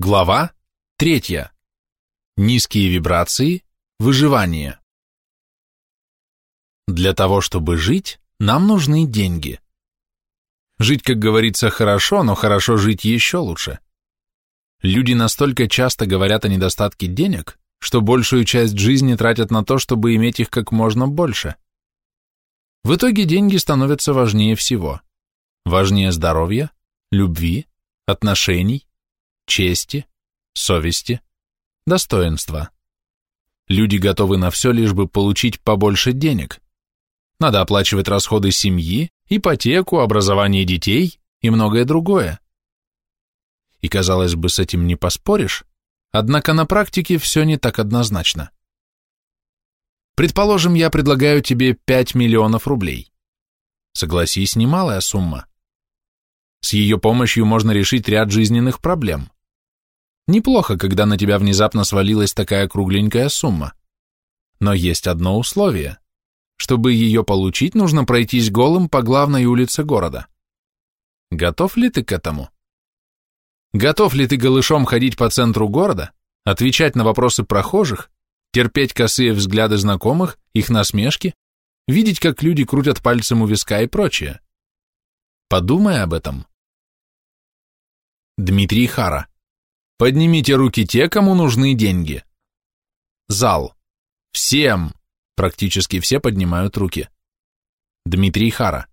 Глава третья. Низкие вибрации, выживание. Для того, чтобы жить, нам нужны деньги. Жить, как говорится, хорошо, но хорошо жить еще лучше. Люди настолько часто говорят о недостатке денег, что большую часть жизни тратят на то, чтобы иметь их как можно больше. В итоге деньги становятся важнее всего. Важнее здоровья, любви, отношений, чести, совести, достоинства. Люди готовы на все, лишь бы получить побольше денег. Надо оплачивать расходы семьи, ипотеку, образование детей и многое другое. И, казалось бы, с этим не поспоришь, однако на практике все не так однозначно. Предположим, я предлагаю тебе 5 миллионов рублей. Согласись, немалая сумма. С ее помощью можно решить ряд жизненных проблем. Неплохо, когда на тебя внезапно свалилась такая кругленькая сумма. Но есть одно условие. Чтобы ее получить, нужно пройтись голым по главной улице города. Готов ли ты к этому? Готов ли ты голышом ходить по центру города, отвечать на вопросы прохожих, терпеть косые взгляды знакомых, их насмешки, видеть, как люди крутят пальцем у виска и прочее? Подумай об этом. Дмитрий Хара Поднимите руки те, кому нужны деньги. Зал. Всем. Практически все поднимают руки. Дмитрий Хара.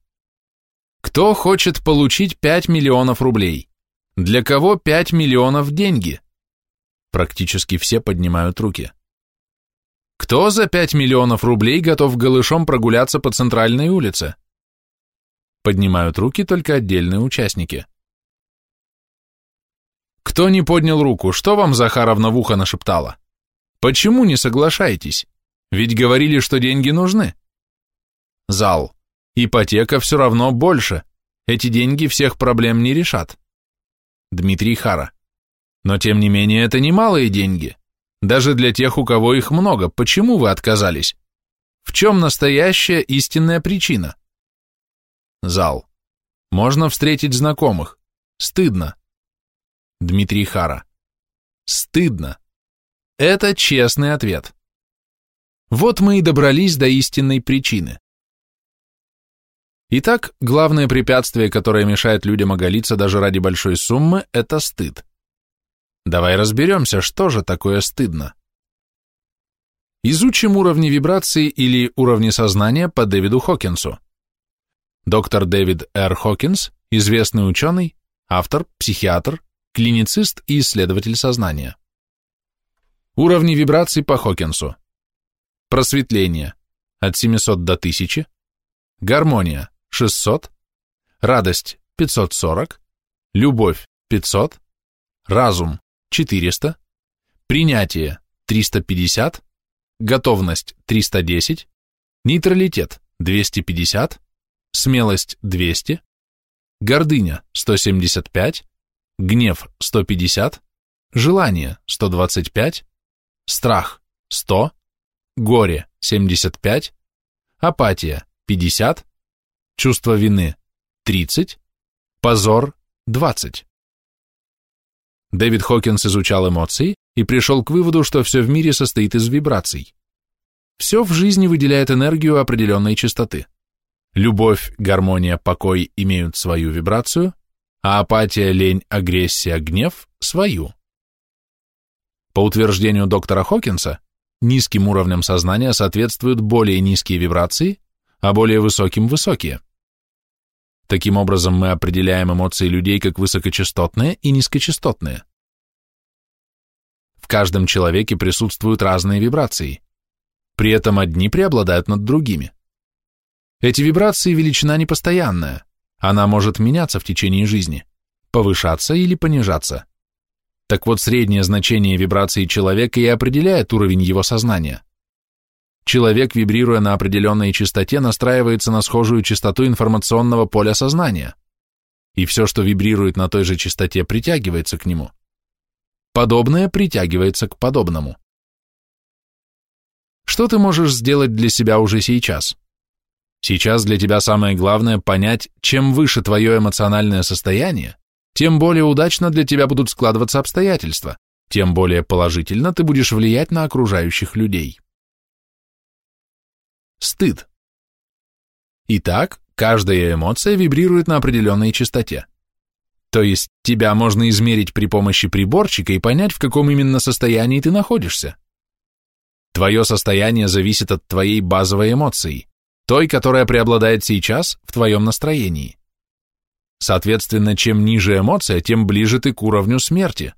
Кто хочет получить 5 миллионов рублей? Для кого 5 миллионов деньги? Практически все поднимают руки. Кто за 5 миллионов рублей готов голышом прогуляться по центральной улице? Поднимают руки только отдельные участники. Кто не поднял руку, что вам Захаровна в ухо нашептала? Почему не соглашаетесь? Ведь говорили, что деньги нужны. Зал. Ипотека все равно больше. Эти деньги всех проблем не решат. Дмитрий Хара. Но тем не менее это немалые деньги. Даже для тех, у кого их много. Почему вы отказались? В чем настоящая истинная причина? Зал. Можно встретить знакомых. Стыдно. Дмитрий Хара. Стыдно. Это честный ответ. Вот мы и добрались до истинной причины. Итак, главное препятствие, которое мешает людям оголиться даже ради большой суммы, это стыд. Давай разберемся, что же такое стыдно. Изучим уровни вибрации или уровни сознания по Дэвиду Хокинсу. Доктор Дэвид Р. Хокинс, известный ученый, автор, психиатр, клиницист и исследователь сознания. Уровни вибраций по Хокинсу. Просветление от 700 до 1000, гармония 600, радость 540, любовь 500, разум 400, принятие 350, готовность 310, нейтралитет 250, смелость 200, гордыня 175, гнев 150, желание 125, страх 100, горе 75, апатия 50, чувство вины 30, позор 20. Дэвид Хокинс изучал эмоции и пришел к выводу, что все в мире состоит из вибраций. Все в жизни выделяет энергию определенной частоты. Любовь, гармония, покой имеют свою вибрацию, а апатия, лень, агрессия, гнев – свою. По утверждению доктора Хокинса, низким уровням сознания соответствуют более низкие вибрации, а более высоким – высокие. Таким образом, мы определяем эмоции людей как высокочастотные и низкочастотные. В каждом человеке присутствуют разные вибрации. При этом одни преобладают над другими. Эти вибрации величина непостоянная. Она может меняться в течение жизни, повышаться или понижаться. Так вот, среднее значение вибрации человека и определяет уровень его сознания. Человек, вибрируя на определенной частоте, настраивается на схожую частоту информационного поля сознания, и все, что вибрирует на той же частоте, притягивается к нему. Подобное притягивается к подобному. Что ты можешь сделать для себя уже сейчас? Сейчас для тебя самое главное понять, чем выше твое эмоциональное состояние, тем более удачно для тебя будут складываться обстоятельства, тем более положительно ты будешь влиять на окружающих людей. Стыд. Итак, каждая эмоция вибрирует на определенной частоте. То есть тебя можно измерить при помощи приборчика и понять, в каком именно состоянии ты находишься. Твое состояние зависит от твоей базовой эмоции, той, которая преобладает сейчас в твоем настроении. Соответственно, чем ниже эмоция, тем ближе ты к уровню смерти.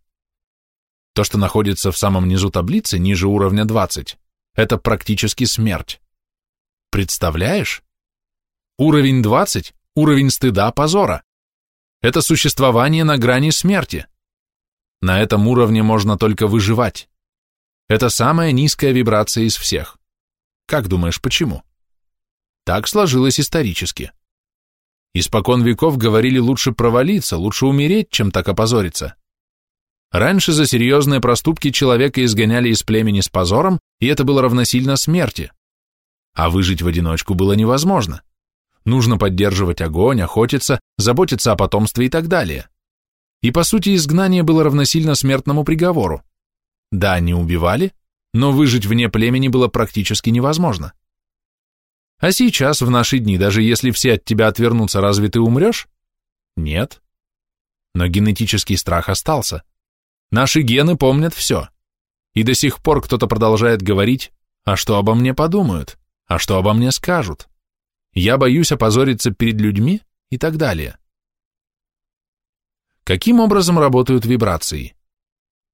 То, что находится в самом низу таблицы, ниже уровня 20, это практически смерть. Представляешь? Уровень 20 – уровень стыда, позора. Это существование на грани смерти. На этом уровне можно только выживать. Это самая низкая вибрация из всех. Как думаешь, почему? Так сложилось исторически. Испокон веков говорили лучше провалиться, лучше умереть, чем так опозориться. Раньше за серьезные проступки человека изгоняли из племени с позором, и это было равносильно смерти. А выжить в одиночку было невозможно. Нужно поддерживать огонь, охотиться, заботиться о потомстве и так далее. И по сути изгнание было равносильно смертному приговору. Да, они убивали, но выжить вне племени было практически невозможно. А сейчас, в наши дни, даже если все от тебя отвернутся, разве ты умрешь? Нет. Но генетический страх остался. Наши гены помнят все. И до сих пор кто-то продолжает говорить, а что обо мне подумают, а что обо мне скажут я боюсь опозориться перед людьми и так далее. Каким образом работают вибрации?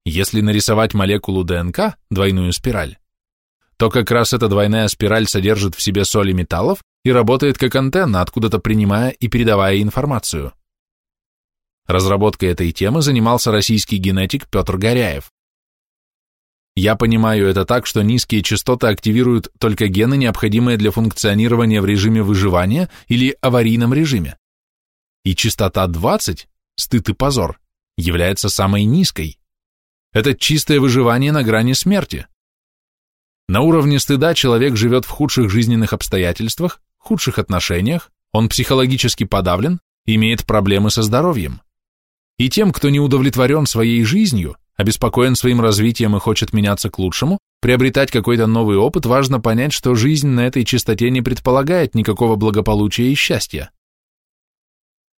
Если нарисовать молекулу ДНК, двойную спираль, то как раз эта двойная спираль содержит в себе соли металлов и работает как антенна, откуда-то принимая и передавая информацию. Разработкой этой темы занимался российский генетик Петр Горяев. Я понимаю это так, что низкие частоты активируют только гены, необходимые для функционирования в режиме выживания или аварийном режиме. И частота 20, стыд и позор, является самой низкой. Это чистое выживание на грани смерти. На уровне стыда человек живет в худших жизненных обстоятельствах, худших отношениях, он психологически подавлен, имеет проблемы со здоровьем. И тем, кто не удовлетворен своей жизнью, обеспокоен своим развитием и хочет меняться к лучшему, приобретать какой-то новый опыт, важно понять, что жизнь на этой частоте не предполагает никакого благополучия и счастья.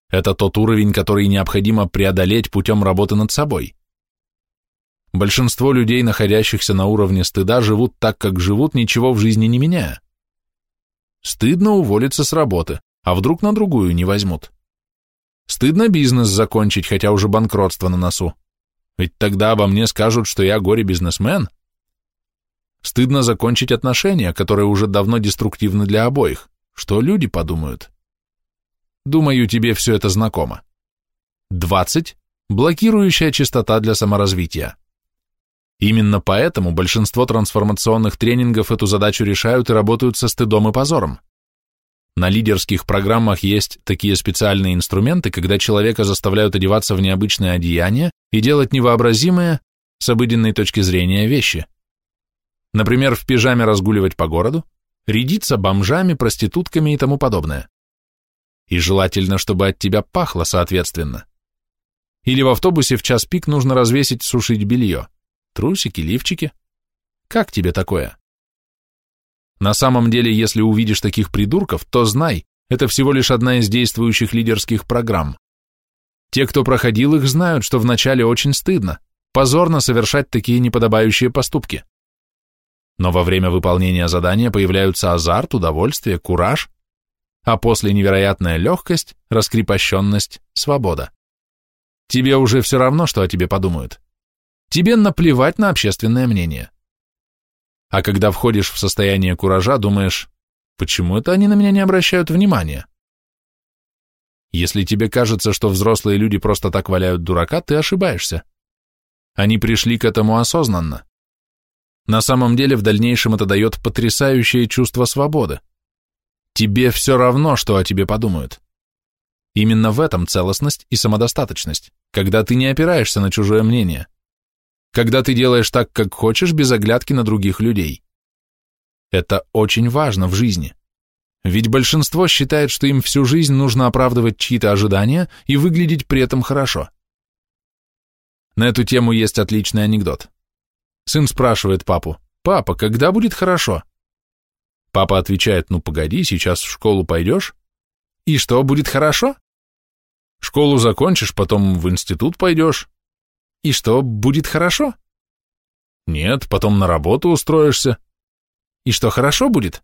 Это тот уровень, который необходимо преодолеть путем работы над собой. Большинство людей, находящихся на уровне стыда, живут так, как живут, ничего в жизни не меняя. Стыдно уволиться с работы, а вдруг на другую не возьмут. Стыдно бизнес закончить, хотя уже банкротство на носу. Ведь тогда обо мне скажут, что я горе-бизнесмен. Стыдно закончить отношения, которые уже давно деструктивны для обоих. Что люди подумают? Думаю, тебе все это знакомо. 20. Блокирующая частота для саморазвития. Именно поэтому большинство трансформационных тренингов эту задачу решают и работают со стыдом и позором. На лидерских программах есть такие специальные инструменты, когда человека заставляют одеваться в необычное одеяние и делать невообразимые, с обыденной точки зрения, вещи. Например, в пижаме разгуливать по городу, рядиться бомжами, проститутками и тому подобное. И желательно, чтобы от тебя пахло соответственно. Или в автобусе в час пик нужно развесить сушить белье. Трусики, лифчики. Как тебе такое? На самом деле, если увидишь таких придурков, то знай, это всего лишь одна из действующих лидерских программ. Те, кто проходил их, знают, что вначале очень стыдно, позорно совершать такие неподобающие поступки. Но во время выполнения задания появляются азарт, удовольствие, кураж, а после невероятная легкость, раскрепощенность, свобода. Тебе уже все равно, что о тебе подумают. Тебе наплевать на общественное мнение. А когда входишь в состояние куража, думаешь, почему это они на меня не обращают внимания? Если тебе кажется, что взрослые люди просто так валяют дурака, ты ошибаешься. Они пришли к этому осознанно. На самом деле в дальнейшем это дает потрясающее чувство свободы. Тебе все равно, что о тебе подумают. Именно в этом целостность и самодостаточность, когда ты не опираешься на чужое мнение когда ты делаешь так, как хочешь, без оглядки на других людей. Это очень важно в жизни. Ведь большинство считает, что им всю жизнь нужно оправдывать чьи-то ожидания и выглядеть при этом хорошо. На эту тему есть отличный анекдот. Сын спрашивает папу, «Папа, когда будет хорошо?» Папа отвечает, «Ну погоди, сейчас в школу пойдешь?» «И что, будет хорошо?» «Школу закончишь, потом в институт пойдешь». «И что, будет хорошо?» «Нет, потом на работу устроишься». «И что, хорошо будет?»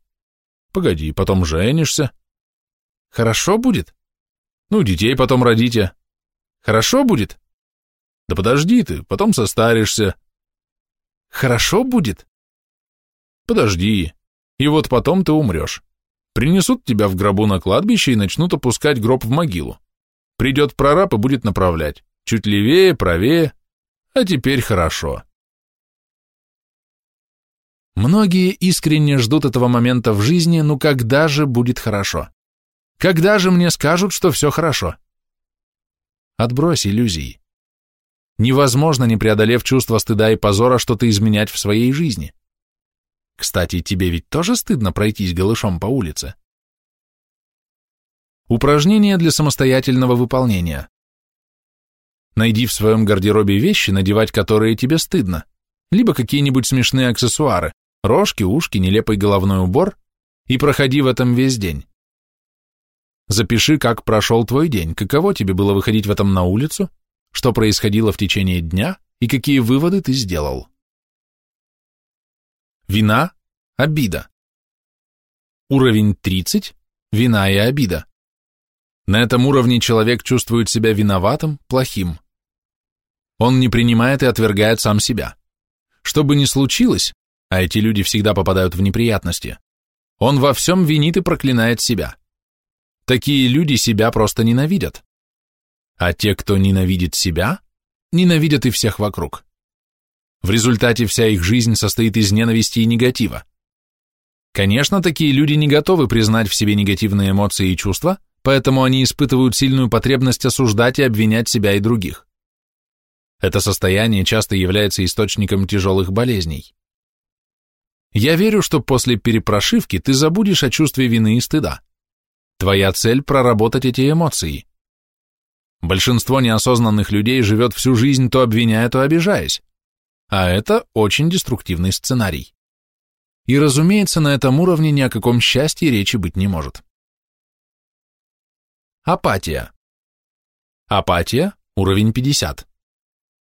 «Погоди, потом женишься». «Хорошо будет?» «Ну, детей потом родите». «Хорошо будет?» «Да подожди ты, потом состаришься». «Хорошо будет?» «Подожди, и вот потом ты умрешь. Принесут тебя в гробу на кладбище и начнут опускать гроб в могилу. Придет прораб и будет направлять. Чуть левее, правее. А теперь хорошо. Многие искренне ждут этого момента в жизни, ну когда же будет хорошо? Когда же мне скажут, что все хорошо? Отбрось иллюзии. Невозможно, не преодолев чувство стыда и позора, что-то изменять в своей жизни. Кстати, тебе ведь тоже стыдно пройтись голышом по улице? Упражнение для самостоятельного выполнения. Найди в своем гардеробе вещи, надевать которые тебе стыдно, либо какие-нибудь смешные аксессуары, рожки, ушки, нелепый головной убор, и проходи в этом весь день. Запиши, как прошел твой день, каково тебе было выходить в этом на улицу, что происходило в течение дня и какие выводы ты сделал. Вина, обида. Уровень 30. Вина и обида. На этом уровне человек чувствует себя виноватым, плохим. Он не принимает и отвергает сам себя. Что бы ни случилось, а эти люди всегда попадают в неприятности, он во всем винит и проклинает себя. Такие люди себя просто ненавидят. А те, кто ненавидит себя, ненавидят и всех вокруг. В результате вся их жизнь состоит из ненависти и негатива. Конечно, такие люди не готовы признать в себе негативные эмоции и чувства, поэтому они испытывают сильную потребность осуждать и обвинять себя и других. Это состояние часто является источником тяжелых болезней. Я верю, что после перепрошивки ты забудешь о чувстве вины и стыда. Твоя цель – проработать эти эмоции. Большинство неосознанных людей живет всю жизнь то обвиняя, то обижаясь. А это очень деструктивный сценарий. И, разумеется, на этом уровне ни о каком счастье речи быть не может. Апатия. Апатия – уровень 50.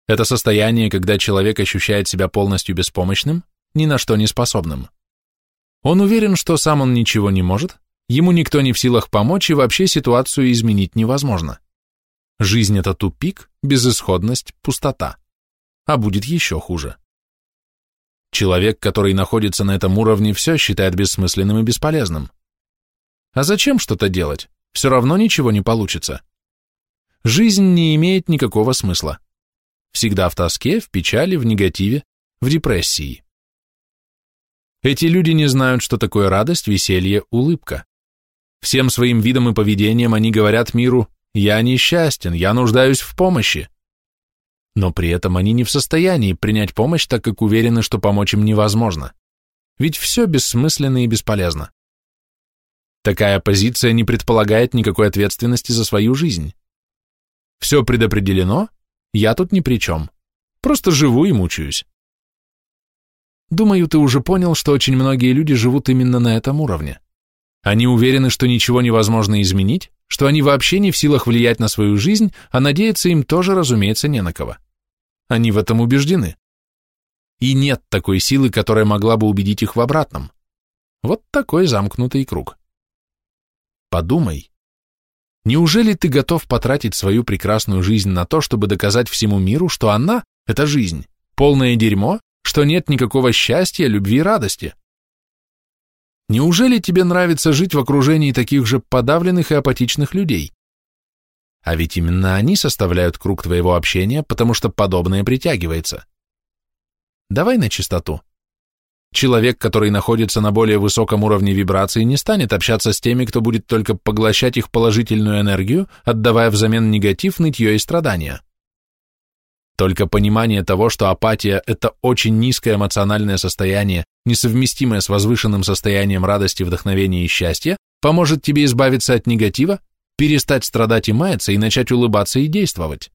Это состояние, когда человек ощущает себя полностью беспомощным, ни на что не способным. Он уверен, что сам он ничего не может, ему никто не в силах помочь и вообще ситуацию изменить невозможно. Жизнь – это тупик, безысходность, пустота а будет еще хуже. Человек, который находится на этом уровне, все считает бессмысленным и бесполезным. А зачем что-то делать? Все равно ничего не получится. Жизнь не имеет никакого смысла. Всегда в тоске, в печали, в негативе, в депрессии. Эти люди не знают, что такое радость, веселье, улыбка. Всем своим видом и поведением они говорят миру «Я несчастен, я нуждаюсь в помощи» но при этом они не в состоянии принять помощь, так как уверены, что помочь им невозможно. Ведь все бессмысленно и бесполезно. Такая позиция не предполагает никакой ответственности за свою жизнь. Все предопределено, я тут ни при чем. Просто живу и мучаюсь. Думаю, ты уже понял, что очень многие люди живут именно на этом уровне. Они уверены, что ничего невозможно изменить, что они вообще не в силах влиять на свою жизнь, а надеяться им тоже, разумеется, не на кого. Они в этом убеждены. И нет такой силы, которая могла бы убедить их в обратном. Вот такой замкнутый круг. Подумай. Неужели ты готов потратить свою прекрасную жизнь на то, чтобы доказать всему миру, что она – это жизнь, полное дерьмо, что нет никакого счастья, любви и радости? Неужели тебе нравится жить в окружении таких же подавленных и апатичных людей? А ведь именно они составляют круг твоего общения, потому что подобное притягивается. Давай на чистоту. Человек, который находится на более высоком уровне вибрации, не станет общаться с теми, кто будет только поглощать их положительную энергию, отдавая взамен негатив, нытье и страдания. Только понимание того, что апатия – это очень низкое эмоциональное состояние, несовместимое с возвышенным состоянием радости, вдохновения и счастья, поможет тебе избавиться от негатива перестать страдать и маяться и начать улыбаться и действовать.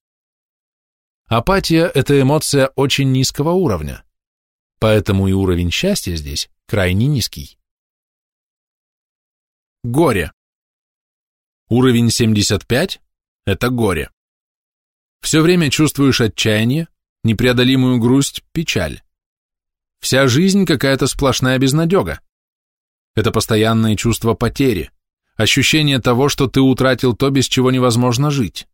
Апатия – это эмоция очень низкого уровня, поэтому и уровень счастья здесь крайне низкий. Горе. Уровень 75 – это горе. Все время чувствуешь отчаяние, непреодолимую грусть, печаль. Вся жизнь какая-то сплошная безнадега. Это постоянное чувство потери, ощущение того, что ты утратил то, без чего невозможно жить.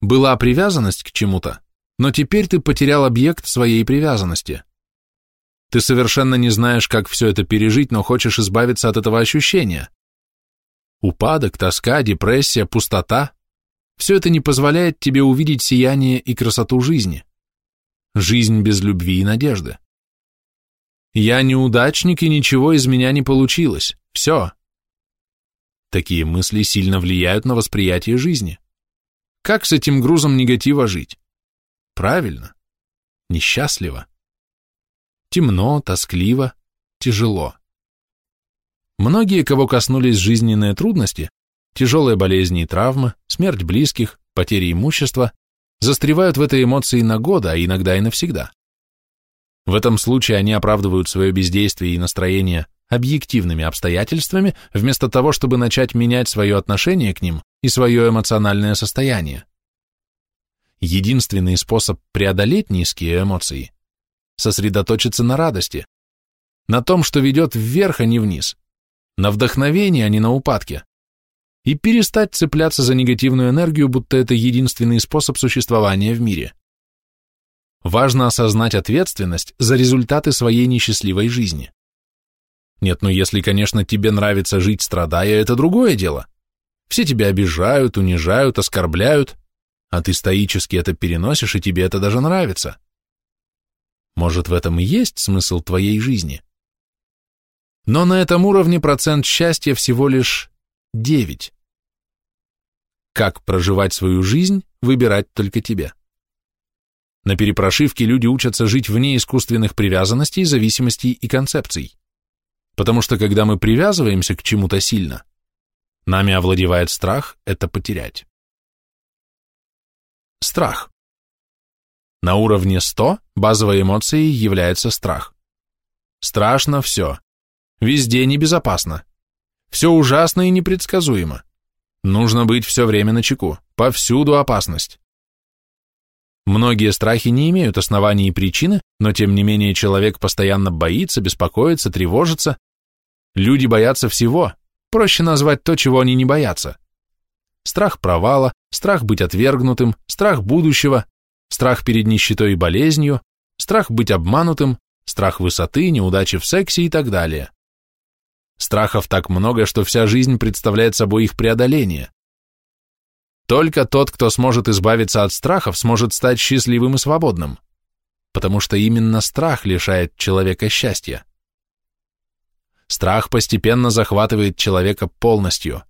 Была привязанность к чему-то, но теперь ты потерял объект своей привязанности. Ты совершенно не знаешь, как все это пережить, но хочешь избавиться от этого ощущения. Упадок, тоска, депрессия, пустота – все это не позволяет тебе увидеть сияние и красоту жизни. Жизнь без любви и надежды. Я неудачник, и ничего из меня не получилось. Все. Такие мысли сильно влияют на восприятие жизни. Как с этим грузом негатива жить? Правильно. Несчастливо. Темно, тоскливо, тяжело. Многие, кого коснулись жизненные трудности, тяжелые болезни и травмы, смерть близких, потери имущества, застревают в этой эмоции на годы, а иногда и навсегда. В этом случае они оправдывают свое бездействие и настроение объективными обстоятельствами, вместо того, чтобы начать менять свое отношение к ним и свое эмоциональное состояние. Единственный способ преодолеть низкие эмоции – сосредоточиться на радости, на том, что ведет вверх, а не вниз, на вдохновении, а не на упадке, и перестать цепляться за негативную энергию, будто это единственный способ существования в мире. Важно осознать ответственность за результаты своей несчастливой жизни. Нет, ну если, конечно, тебе нравится жить, страдая, это другое дело. Все тебя обижают, унижают, оскорбляют, а ты стоически это переносишь, и тебе это даже нравится. Может, в этом и есть смысл твоей жизни? Но на этом уровне процент счастья всего лишь 9. Как проживать свою жизнь, выбирать только тебе. На перепрошивке люди учатся жить вне искусственных привязанностей, зависимостей и концепций. Потому что когда мы привязываемся к чему-то сильно, нами овладевает страх это потерять. Страх. На уровне 100 базовой эмоцией является страх. Страшно все. Везде небезопасно. Все ужасно и непредсказуемо. Нужно быть все время на чеку. Повсюду опасность. Многие страхи не имеют оснований и причины, но тем не менее человек постоянно боится, беспокоится, тревожится. Люди боятся всего, проще назвать то, чего они не боятся. Страх провала, страх быть отвергнутым, страх будущего, страх перед нищетой и болезнью, страх быть обманутым, страх высоты, неудачи в сексе и так далее. Страхов так много, что вся жизнь представляет собой их преодоление. Только тот, кто сможет избавиться от страхов, сможет стать счастливым и свободным, потому что именно страх лишает человека счастья. Страх постепенно захватывает человека полностью,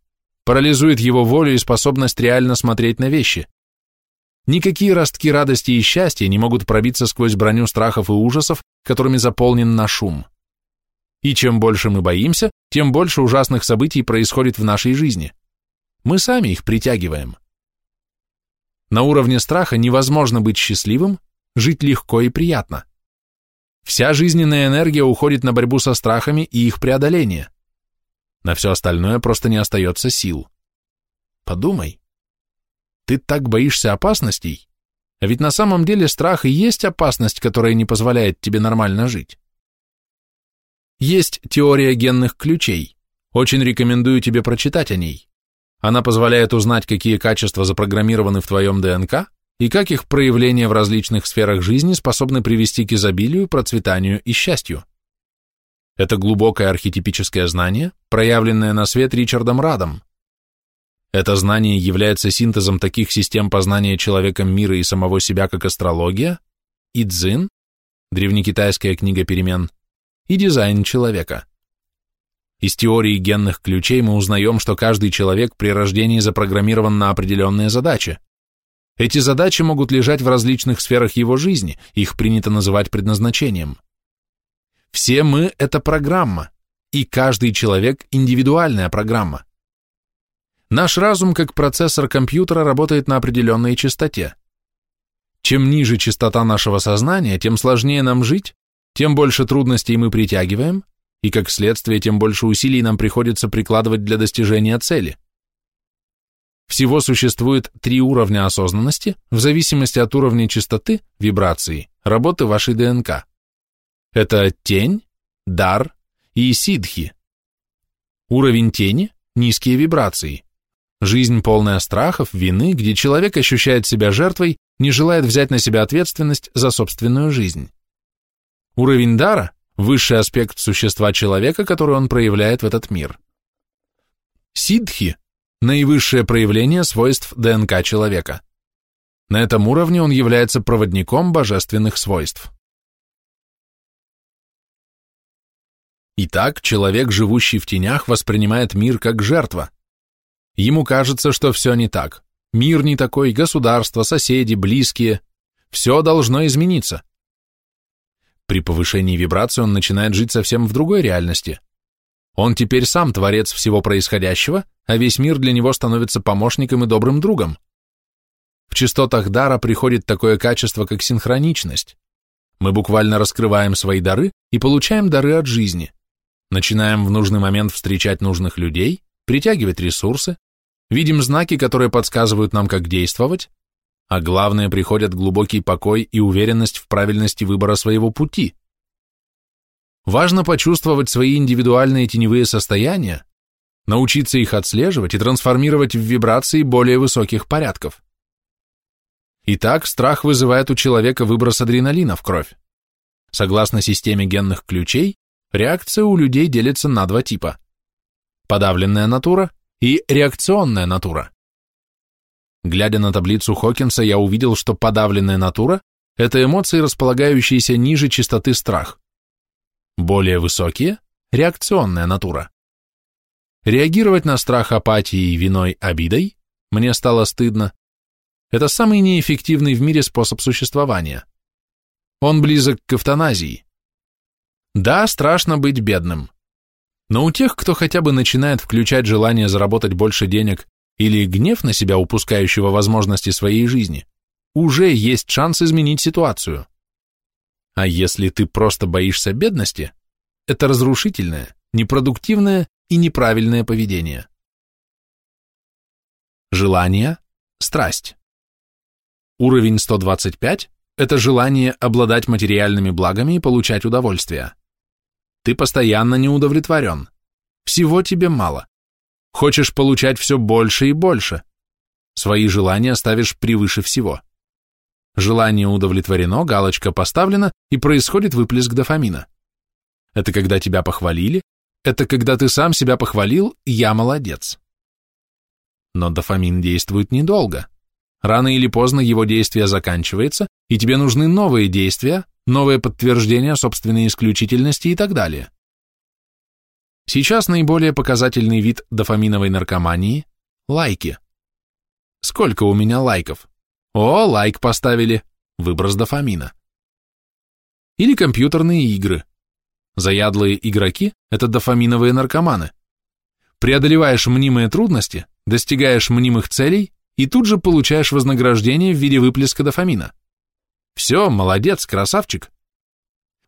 парализует его волю и способность реально смотреть на вещи. Никакие ростки радости и счастья не могут пробиться сквозь броню страхов и ужасов, которыми заполнен наш ум. И чем больше мы боимся, тем больше ужасных событий происходит в нашей жизни. Мы сами их притягиваем. На уровне страха невозможно быть счастливым, жить легко и приятно. Вся жизненная энергия уходит на борьбу со страхами и их преодоление. На все остальное просто не остается сил. Подумай. Ты так боишься опасностей, а ведь на самом деле страх и есть опасность, которая не позволяет тебе нормально жить. Есть теория генных ключей. Очень рекомендую тебе прочитать о ней. Она позволяет узнать, какие качества запрограммированы в твоем ДНК и как их проявления в различных сферах жизни способны привести к изобилию, процветанию и счастью. Это глубокое архетипическое знание, проявленное на свет Ричардом Радом. Это знание является синтезом таких систем познания человеком мира и самого себя, как астрология, и дзин, древнекитайская книга перемен, и дизайн человека. Из теории генных ключей мы узнаем, что каждый человек при рождении запрограммирован на определенные задачи. Эти задачи могут лежать в различных сферах его жизни, их принято называть предназначением. Все мы – это программа, и каждый человек – индивидуальная программа. Наш разум, как процессор компьютера, работает на определенной частоте. Чем ниже частота нашего сознания, тем сложнее нам жить, тем больше трудностей мы притягиваем, и как следствие, тем больше усилий нам приходится прикладывать для достижения цели. Всего существует три уровня осознанности в зависимости от уровня частоты, вибрации, работы вашей ДНК. Это тень, дар и сидхи. Уровень тени – низкие вибрации. Жизнь полная страхов, вины, где человек ощущает себя жертвой, не желает взять на себя ответственность за собственную жизнь. Уровень дара – высший аспект существа человека, который он проявляет в этот мир. Сидхи – наивысшее проявление свойств ДНК человека. На этом уровне он является проводником божественных свойств. Итак, человек, живущий в тенях, воспринимает мир как жертва. Ему кажется, что все не так. Мир не такой, государство, соседи, близкие. Все должно измениться. При повышении вибрации он начинает жить совсем в другой реальности. Он теперь сам творец всего происходящего, а весь мир для него становится помощником и добрым другом. В частотах дара приходит такое качество, как синхроничность. Мы буквально раскрываем свои дары и получаем дары от жизни. Начинаем в нужный момент встречать нужных людей, притягивать ресурсы, видим знаки, которые подсказывают нам, как действовать, а главное, приходят глубокий покой и уверенность в правильности выбора своего пути. Важно почувствовать свои индивидуальные теневые состояния, научиться их отслеживать и трансформировать в вибрации более высоких порядков. Итак, страх вызывает у человека выброс адреналина в кровь. Согласно системе генных ключей, Реакция у людей делится на два типа – подавленная натура и реакционная натура. Глядя на таблицу Хокинса, я увидел, что подавленная натура – это эмоции, располагающиеся ниже частоты страх. Более высокие – реакционная натура. Реагировать на страх апатией, виной, обидой – мне стало стыдно – это самый неэффективный в мире способ существования. Он близок к эвтаназии. Да, страшно быть бедным. Но у тех, кто хотя бы начинает включать желание заработать больше денег или гнев на себя, упускающего возможности своей жизни, уже есть шанс изменить ситуацию. А если ты просто боишься бедности, это разрушительное, непродуктивное и неправильное поведение. Желание – страсть. Уровень 125 – это желание обладать материальными благами и получать удовольствие. Ты постоянно не удовлетворен. Всего тебе мало. Хочешь получать все больше и больше. Свои желания ставишь превыше всего. Желание удовлетворено, галочка поставлена, и происходит выплеск дофамина. Это когда тебя похвалили, это когда ты сам себя похвалил, я молодец. Но дофамин действует недолго. Рано или поздно его действие заканчивается, и тебе нужны новые действия, новое подтверждение собственной исключительности и так далее. Сейчас наиболее показательный вид дофаминовой наркомании – лайки. Сколько у меня лайков? О, лайк поставили, выброс дофамина. Или компьютерные игры. Заядлые игроки – это дофаминовые наркоманы. Преодолеваешь мнимые трудности, достигаешь мнимых целей и тут же получаешь вознаграждение в виде выплеска дофамина. Все, молодец, красавчик.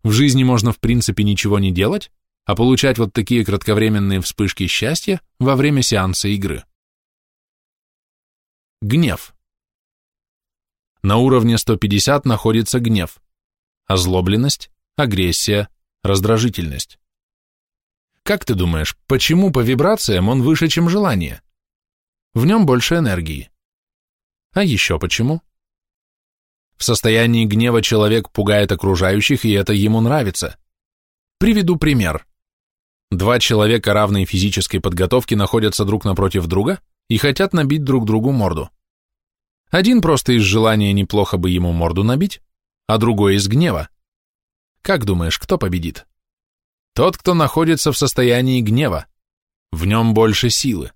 В жизни можно в принципе ничего не делать, а получать вот такие кратковременные вспышки счастья во время сеанса игры. Гнев. На уровне 150 находится гнев, озлобленность, агрессия, раздражительность. Как ты думаешь, почему по вибрациям он выше, чем желание? В нем больше энергии. А еще почему? В состоянии гнева человек пугает окружающих, и это ему нравится. Приведу пример. Два человека равной физической подготовки находятся друг напротив друга и хотят набить друг другу морду. Один просто из желания неплохо бы ему морду набить, а другой из гнева. Как думаешь, кто победит? Тот, кто находится в состоянии гнева. В нем больше силы.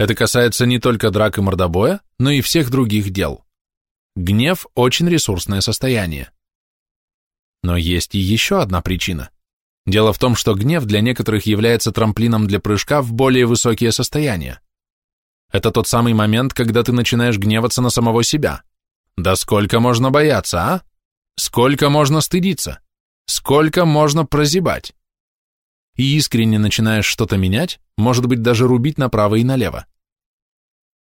Это касается не только драк и мордобоя, но и всех других дел. Гнев – очень ресурсное состояние. Но есть и еще одна причина. Дело в том, что гнев для некоторых является трамплином для прыжка в более высокие состояния. Это тот самый момент, когда ты начинаешь гневаться на самого себя. Да сколько можно бояться, а? Сколько можно стыдиться? Сколько можно прозябать? И искренне начинаешь что-то менять, может быть, даже рубить направо и налево.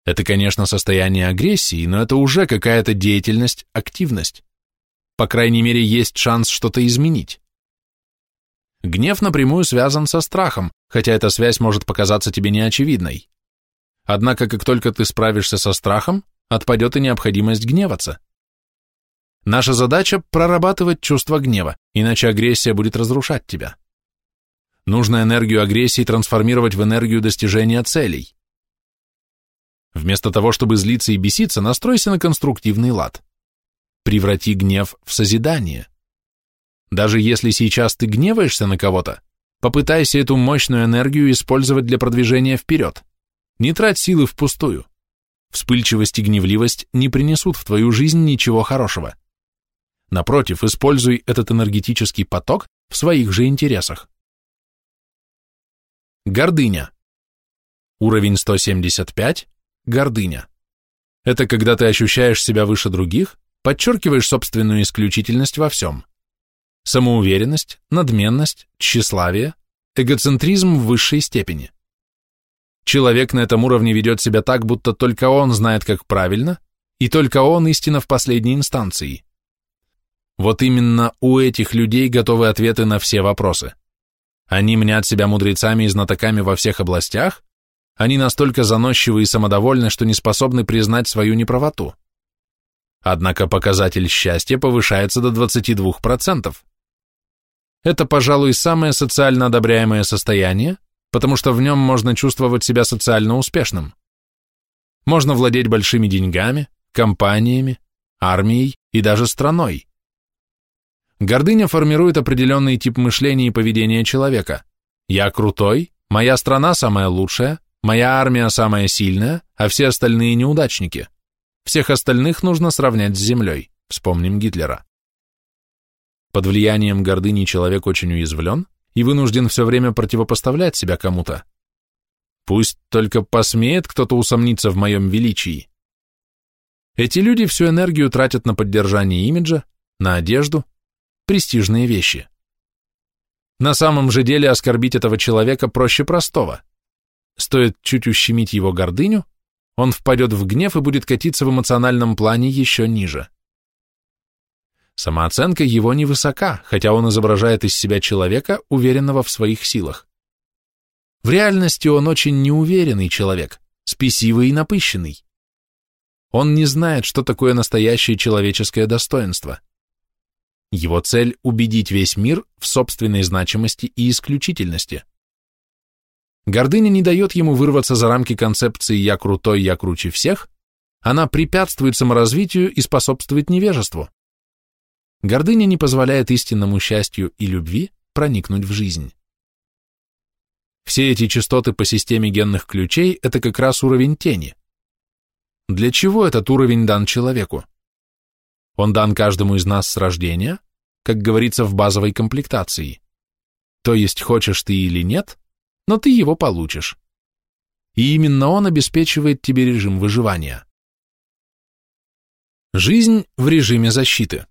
Это, конечно, состояние агрессии, но это уже какая-то деятельность, активность. По крайней мере, есть шанс что-то изменить. Гнев напрямую связан со страхом, хотя эта связь может показаться тебе неочевидной. Однако, как только ты справишься со страхом, отпадет и необходимость гневаться. Наша задача – прорабатывать чувство гнева, иначе агрессия будет разрушать тебя. Нужно энергию агрессии трансформировать в энергию достижения целей. Вместо того, чтобы злиться и беситься, настройся на конструктивный лад. Преврати гнев в созидание. Даже если сейчас ты гневаешься на кого-то, попытайся эту мощную энергию использовать для продвижения вперед. Не трать силы впустую. Вспыльчивость и гневливость не принесут в твою жизнь ничего хорошего. Напротив, используй этот энергетический поток в своих же интересах. Гордыня. Уровень 175 гордыня. Это когда ты ощущаешь себя выше других, подчеркиваешь собственную исключительность во всем. Самоуверенность, надменность, тщеславие, эгоцентризм в высшей степени. Человек на этом уровне ведет себя так, будто только он знает, как правильно, и только он истина в последней инстанции. Вот именно у этих людей готовы ответы на все вопросы. Они мнят себя мудрецами и знатоками во всех областях, они настолько заносчивы и самодовольны, что не способны признать свою неправоту. Однако показатель счастья повышается до 22%. Это, пожалуй, самое социально одобряемое состояние, потому что в нем можно чувствовать себя социально успешным. Можно владеть большими деньгами, компаниями, армией и даже страной. Гордыня формирует определенный тип мышления и поведения человека. Я крутой, моя страна самая лучшая, Моя армия самая сильная, а все остальные неудачники. Всех остальных нужно сравнять с землей. Вспомним Гитлера. Под влиянием гордыни человек очень уязвлен и вынужден все время противопоставлять себя кому-то. Пусть только посмеет кто-то усомниться в моем величии. Эти люди всю энергию тратят на поддержание имиджа, на одежду, престижные вещи. На самом же деле оскорбить этого человека проще простого. Стоит чуть ущемить его гордыню, он впадет в гнев и будет катиться в эмоциональном плане еще ниже. Самооценка его невысока, хотя он изображает из себя человека, уверенного в своих силах. В реальности он очень неуверенный человек, спесивый и напыщенный. Он не знает, что такое настоящее человеческое достоинство. Его цель – убедить весь мир в собственной значимости и исключительности – Гордыня не дает ему вырваться за рамки концепции «я крутой, я круче всех», она препятствует саморазвитию и способствует невежеству. Гордыня не позволяет истинному счастью и любви проникнуть в жизнь. Все эти частоты по системе генных ключей – это как раз уровень тени. Для чего этот уровень дан человеку? Он дан каждому из нас с рождения, как говорится в базовой комплектации. То есть, хочешь ты или нет, но ты его получишь. И именно он обеспечивает тебе режим выживания. Жизнь в режиме защиты.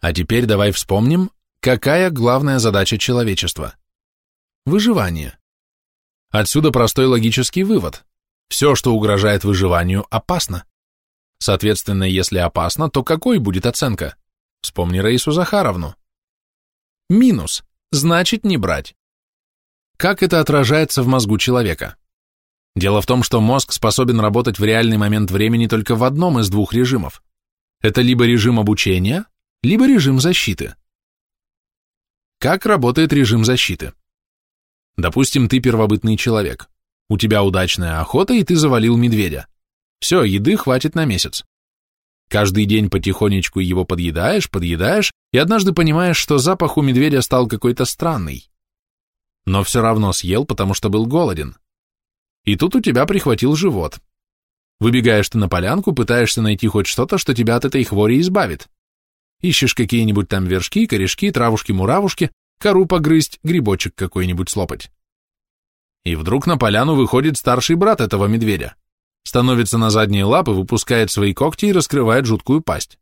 А теперь давай вспомним, какая главная задача человечества. Выживание. Отсюда простой логический вывод. Все, что угрожает выживанию, опасно. Соответственно, если опасно, то какой будет оценка? Вспомни Раису Захаровну. Минус. Значит, не брать. Как это отражается в мозгу человека? Дело в том, что мозг способен работать в реальный момент времени только в одном из двух режимов. Это либо режим обучения, либо режим защиты. Как работает режим защиты? Допустим, ты первобытный человек. У тебя удачная охота, и ты завалил медведя. Все, еды хватит на месяц. Каждый день потихонечку его подъедаешь, подъедаешь, и однажды понимаешь, что запах у медведя стал какой-то странный но все равно съел, потому что был голоден. И тут у тебя прихватил живот. Выбегаешь ты на полянку, пытаешься найти хоть что-то, что тебя от этой хвори избавит. Ищешь какие-нибудь там вершки, корешки, травушки-муравушки, кору погрызть, грибочек какой-нибудь слопать. И вдруг на поляну выходит старший брат этого медведя. становится на задние лапы, выпускает свои когти и раскрывает жуткую пасть.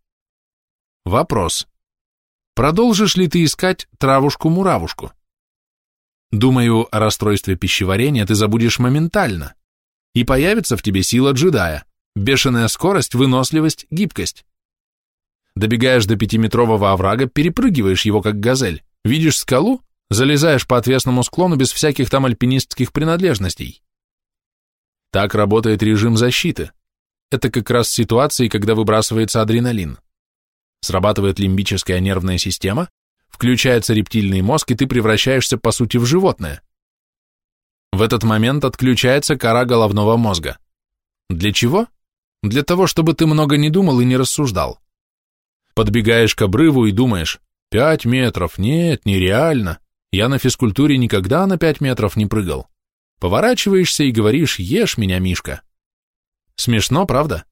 Вопрос. Продолжишь ли ты искать травушку-муравушку? Думаю, о расстройстве пищеварения ты забудешь моментально, и появится в тебе сила джедая, бешеная скорость, выносливость, гибкость. Добегаешь до пятиметрового оврага, перепрыгиваешь его, как газель, видишь скалу, залезаешь по отвесному склону без всяких там альпинистских принадлежностей. Так работает режим защиты. Это как раз ситуации, когда выбрасывается адреналин. Срабатывает лимбическая нервная система, включается рептильный мозг, и ты превращаешься, по сути, в животное. В этот момент отключается кора головного мозга. Для чего? Для того, чтобы ты много не думал и не рассуждал. Подбегаешь к обрыву и думаешь, пять метров, нет, нереально, я на физкультуре никогда на пять метров не прыгал. Поворачиваешься и говоришь, ешь меня, Мишка. Смешно, правда?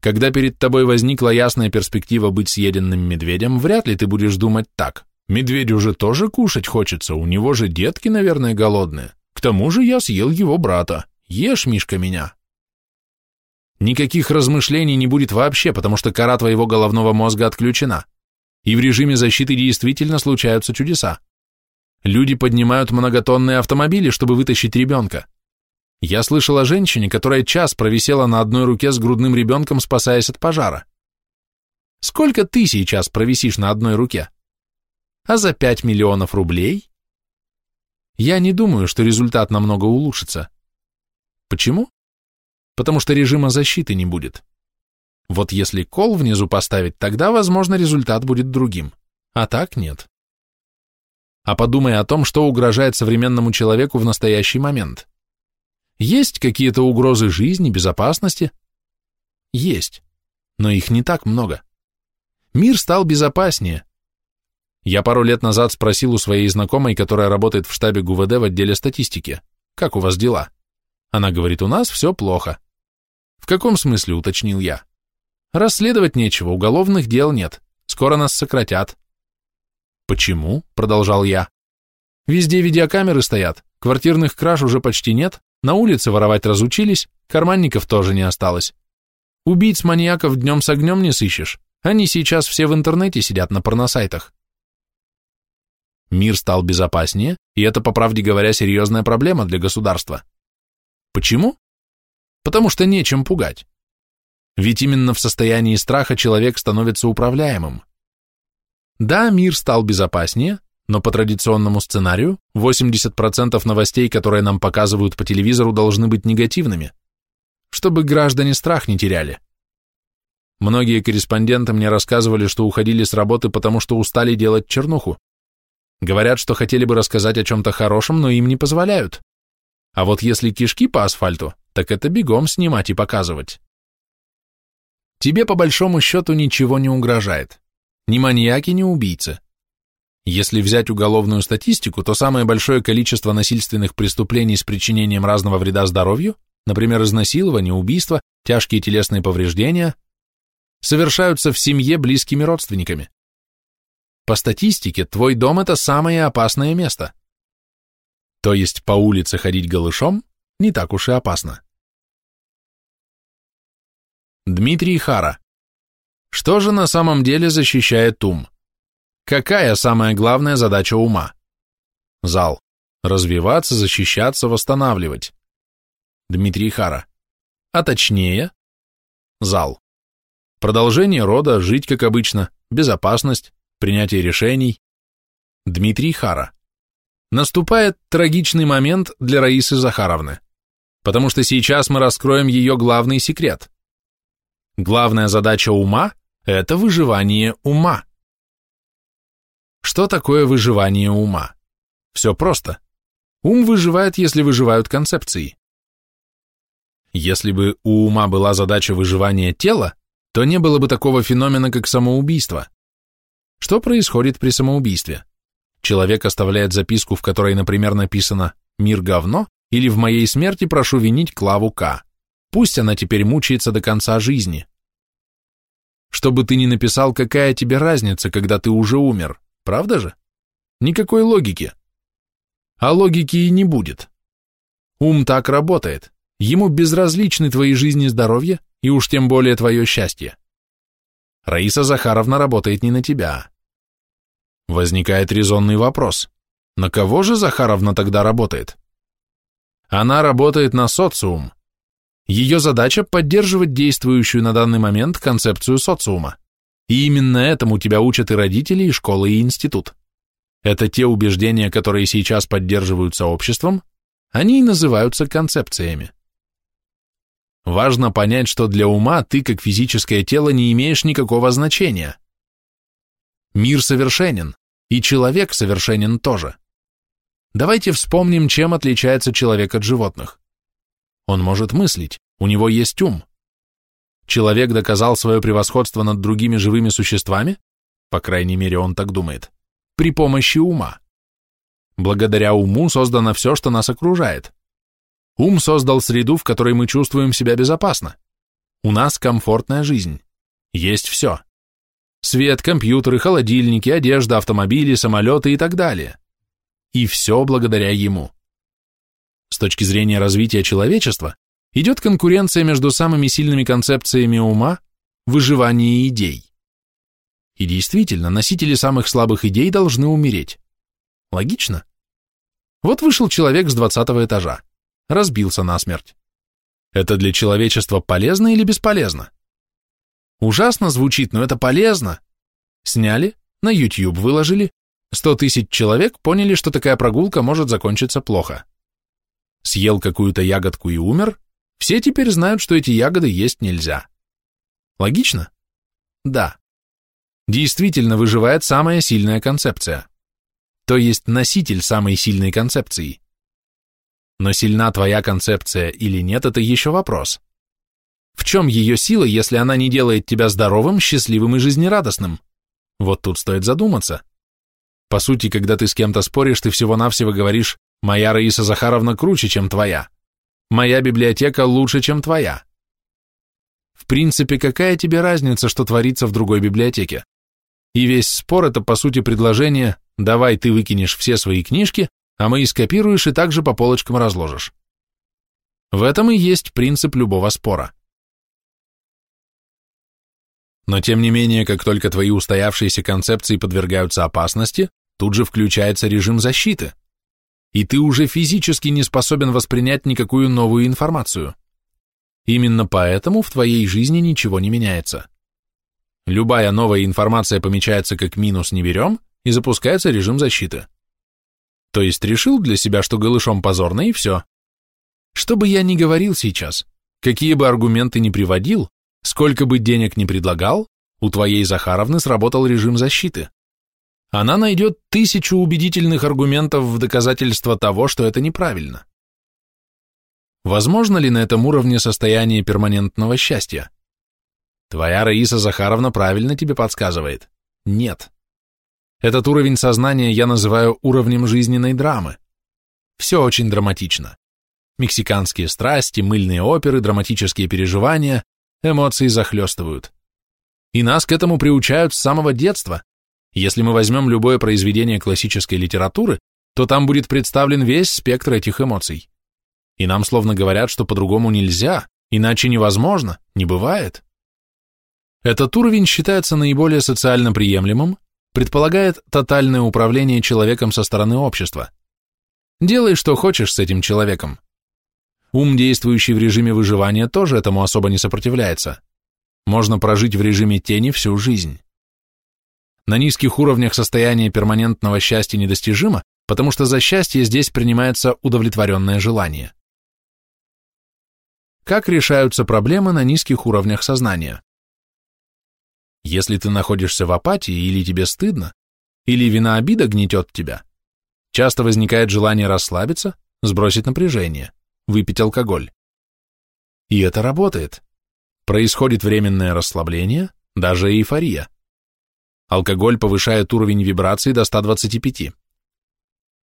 Когда перед тобой возникла ясная перспектива быть съеденным медведем, вряд ли ты будешь думать так. Медведю же тоже кушать хочется, у него же детки, наверное, голодные. К тому же я съел его брата. Ешь, Мишка, меня. Никаких размышлений не будет вообще, потому что кора твоего головного мозга отключена. И в режиме защиты действительно случаются чудеса. Люди поднимают многотонные автомобили, чтобы вытащить ребенка. Я слышал о женщине, которая час провисела на одной руке с грудным ребенком, спасаясь от пожара. Сколько ты сейчас провисишь на одной руке? А за 5 миллионов рублей? Я не думаю, что результат намного улучшится. Почему? Потому что режима защиты не будет. Вот если кол внизу поставить, тогда, возможно, результат будет другим. А так нет а подумай о том, что угрожает современному человеку в настоящий момент. Есть какие-то угрозы жизни, безопасности? Есть, но их не так много. Мир стал безопаснее. Я пару лет назад спросил у своей знакомой, которая работает в штабе ГУВД в отделе статистики, как у вас дела? Она говорит, у нас все плохо. В каком смысле, уточнил я. Расследовать нечего, уголовных дел нет, скоро нас сократят. «Почему?» – продолжал я. «Везде видеокамеры стоят, квартирных краж уже почти нет, на улице воровать разучились, карманников тоже не осталось. Убийц-маньяков днем с огнем не сыщешь, они сейчас все в интернете сидят на порносайтах». Мир стал безопаснее, и это, по правде говоря, серьезная проблема для государства. Почему? Потому что нечем пугать. Ведь именно в состоянии страха человек становится управляемым. Да, мир стал безопаснее, но по традиционному сценарию 80% новостей, которые нам показывают по телевизору, должны быть негативными, чтобы граждане страх не теряли. Многие корреспонденты мне рассказывали, что уходили с работы, потому что устали делать чернуху. Говорят, что хотели бы рассказать о чем-то хорошем, но им не позволяют. А вот если кишки по асфальту, так это бегом снимать и показывать. Тебе по большому счету ничего не угрожает. Ни маньяки, ни убийцы. Если взять уголовную статистику, то самое большое количество насильственных преступлений с причинением разного вреда здоровью, например, изнасилование, убийство, тяжкие телесные повреждения, совершаются в семье близкими родственниками. По статистике, твой дом – это самое опасное место. То есть по улице ходить голышом не так уж и опасно. Дмитрий Хара что же на самом деле защищает ум? Какая самая главная задача ума? Зал. Развиваться, защищаться, восстанавливать. Дмитрий Хара. А точнее? Зал. Продолжение рода, жить как обычно, безопасность, принятие решений. Дмитрий Хара. Наступает трагичный момент для Раисы Захаровны, потому что сейчас мы раскроем ее главный секрет. Главная задача ума это выживание ума. Что такое выживание ума? Все просто. Ум выживает, если выживают концепции. Если бы у ума была задача выживания тела, то не было бы такого феномена, как самоубийство. Что происходит при самоубийстве? Человек оставляет записку, в которой, например, написано «Мир говно» или «В моей смерти прошу винить Клаву К». Пусть она теперь мучается до конца жизни. Что бы ты ни написал, какая тебе разница, когда ты уже умер, правда же? Никакой логики. А логики и не будет. Ум так работает, Ему безразличны твои жизни и здоровье, и уж тем более твое счастье. Раиса Захаровна работает не на тебя. Возникает резонный вопрос. На кого же Захаровна тогда работает? Она работает на социум. Ее задача – поддерживать действующую на данный момент концепцию социума. И именно этому тебя учат и родители, и школа, и институт. Это те убеждения, которые сейчас поддерживаются обществом, они и называются концепциями. Важно понять, что для ума ты, как физическое тело, не имеешь никакого значения. Мир совершенен, и человек совершенен тоже. Давайте вспомним, чем отличается человек от животных. Он может мыслить, у него есть ум. Человек доказал свое превосходство над другими живыми существами, по крайней мере он так думает, при помощи ума. Благодаря уму создано все, что нас окружает. Ум создал среду, в которой мы чувствуем себя безопасно. У нас комфортная жизнь. Есть все. Свет, компьютеры, холодильники, одежда, автомобили, самолеты и так далее. И все благодаря ему. С точки зрения развития человечества идет конкуренция между самыми сильными концепциями ума, выживания идей. И действительно, носители самых слабых идей должны умереть. Логично? Вот вышел человек с двадцатого этажа разбился насмерть. Это для человечества полезно или бесполезно? Ужасно звучит, но это полезно. Сняли, на YouTube выложили, сто тысяч человек поняли, что такая прогулка может закончиться плохо. Съел какую-то ягодку и умер, все теперь знают, что эти ягоды есть нельзя. Логично? Да. Действительно выживает самая сильная концепция. То есть носитель самой сильной концепции. Но сильна твоя концепция или нет, это еще вопрос. В чем ее сила, если она не делает тебя здоровым, счастливым и жизнерадостным? Вот тут стоит задуматься. По сути, когда ты с кем-то споришь, ты всего-навсего говоришь «Моя Раиса Захаровна круче, чем твоя», «Моя библиотека лучше, чем твоя». В принципе, какая тебе разница, что творится в другой библиотеке? И весь спор – это, по сути, предложение «давай ты выкинешь все свои книжки, а мои скопируешь и также по полочкам разложишь. В этом и есть принцип любого спора. Но тем не менее, как только твои устоявшиеся концепции подвергаются опасности, тут же включается режим защиты, и ты уже физически не способен воспринять никакую новую информацию. Именно поэтому в твоей жизни ничего не меняется. Любая новая информация помечается как минус «не берем» и запускается режим защиты. То есть решил для себя, что голышом позорно, и все. Что бы я ни говорил сейчас, какие бы аргументы ни приводил, сколько бы денег ни предлагал, у твоей Захаровны сработал режим защиты. Она найдет тысячу убедительных аргументов в доказательство того, что это неправильно. Возможно ли на этом уровне состояние перманентного счастья? Твоя Раиса Захаровна правильно тебе подсказывает. Нет. Этот уровень сознания я называю уровнем жизненной драмы. Все очень драматично. Мексиканские страсти, мыльные оперы, драматические переживания, эмоции захлестывают. И нас к этому приучают с самого детства. Если мы возьмем любое произведение классической литературы, то там будет представлен весь спектр этих эмоций. И нам словно говорят, что по-другому нельзя, иначе невозможно, не бывает. Этот уровень считается наиболее социально приемлемым, предполагает тотальное управление человеком со стороны общества. Делай, что хочешь с этим человеком. Ум, действующий в режиме выживания, тоже этому особо не сопротивляется. Можно прожить в режиме тени всю жизнь. На низких уровнях состояние перманентного счастья недостижимо, потому что за счастье здесь принимается удовлетворенное желание. Как решаются проблемы на низких уровнях сознания? Если ты находишься в апатии или тебе стыдно, или вина обида гнетет тебя, часто возникает желание расслабиться, сбросить напряжение, выпить алкоголь. И это работает. Происходит временное расслабление, даже эйфория. Алкоголь повышает уровень вибраций до 125.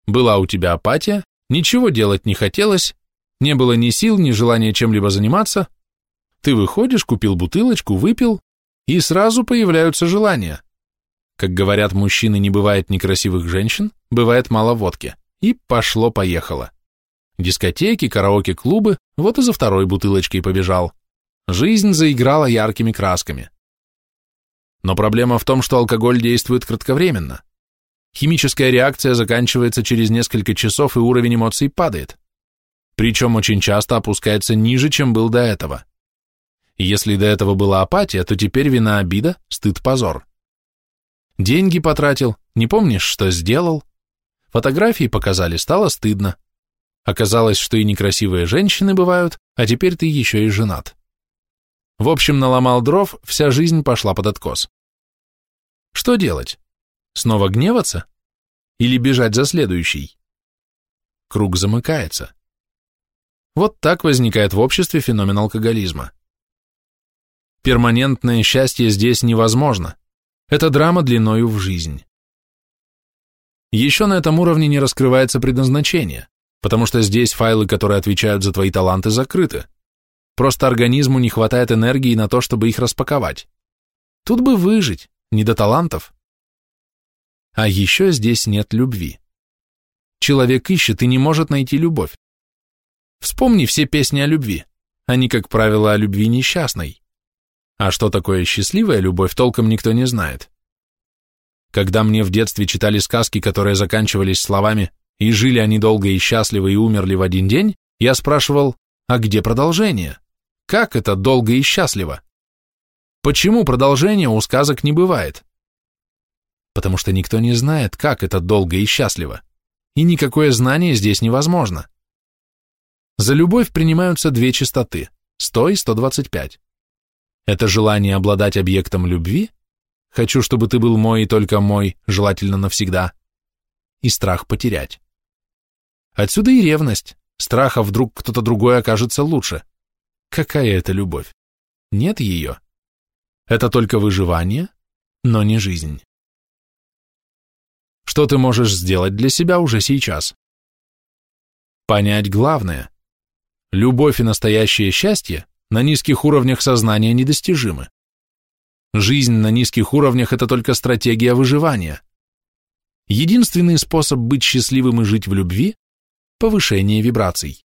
Была у тебя апатия, ничего делать не хотелось, не было ни сил, ни желания чем-либо заниматься, ты выходишь, купил бутылочку, выпил, и сразу появляются желания. Как говорят мужчины, не бывает некрасивых женщин, бывает мало водки. И пошло-поехало. Дискотеки, караоке-клубы, вот и за второй бутылочкой побежал. Жизнь заиграла яркими красками. Но проблема в том, что алкоголь действует кратковременно. Химическая реакция заканчивается через несколько часов, и уровень эмоций падает. Причем очень часто опускается ниже, чем был до этого. Если до этого была апатия, то теперь вина обида, стыд позор. Деньги потратил, не помнишь, что сделал? Фотографии показали, стало стыдно. Оказалось, что и некрасивые женщины бывают, а теперь ты еще и женат. В общем, наломал дров, вся жизнь пошла под откос. Что делать? Снова гневаться? Или бежать за следующий? Круг замыкается. Вот так возникает в обществе феномен алкоголизма. Перманентное счастье здесь невозможно. Это драма длиною в жизнь. Еще на этом уровне не раскрывается предназначение, потому что здесь файлы, которые отвечают за твои таланты, закрыты. Просто организму не хватает энергии на то, чтобы их распаковать. Тут бы выжить, не до талантов. А еще здесь нет любви. Человек ищет и не может найти любовь. Вспомни все песни о любви. Они, как правило, о любви несчастной. А что такое счастливая любовь, толком никто не знает. Когда мне в детстве читали сказки, которые заканчивались словами «и жили они долго и счастливо и умерли в один день», я спрашивал, а где продолжение? Как это долго и счастливо? Почему продолжения у сказок не бывает? Потому что никто не знает, как это долго и счастливо. И никакое знание здесь невозможно. За любовь принимаются две частоты – 100 и 125. Это желание обладать объектом любви, хочу, чтобы ты был мой и только мой, желательно навсегда, и страх потерять. Отсюда и ревность, страх, а вдруг кто-то другой окажется лучше. Какая это любовь? Нет ее. Это только выживание, но не жизнь. Что ты можешь сделать для себя уже сейчас? Понять главное. Любовь и настоящее счастье на низких уровнях сознания недостижимы. Жизнь на низких уровнях – это только стратегия выживания. Единственный способ быть счастливым и жить в любви – повышение вибраций.